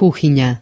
Кухня.